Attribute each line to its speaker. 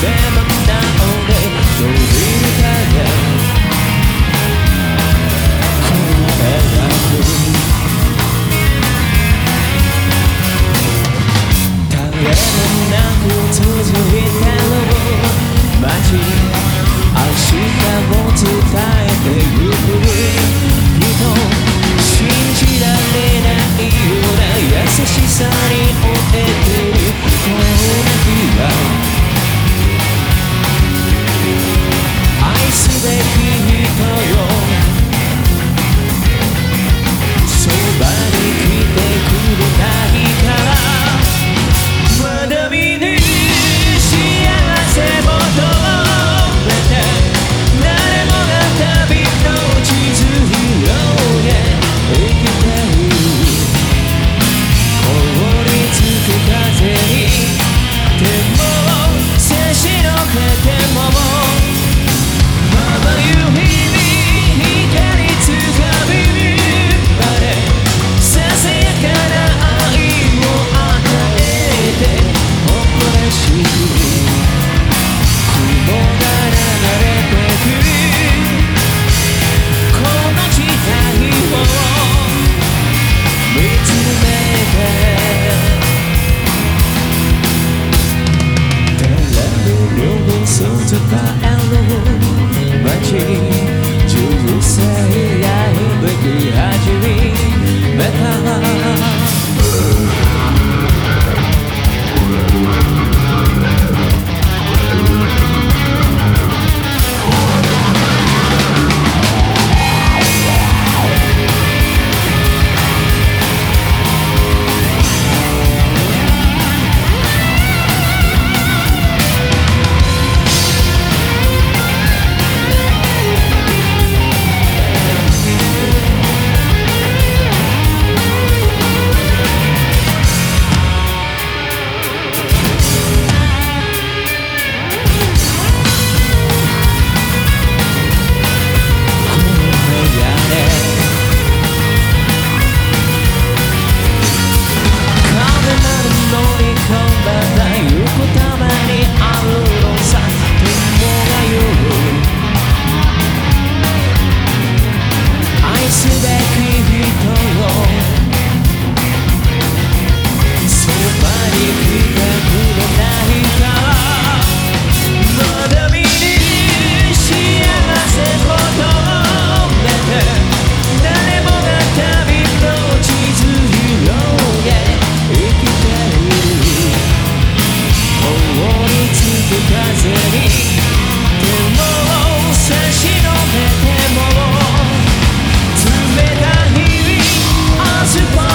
Speaker 1: Damn, 之光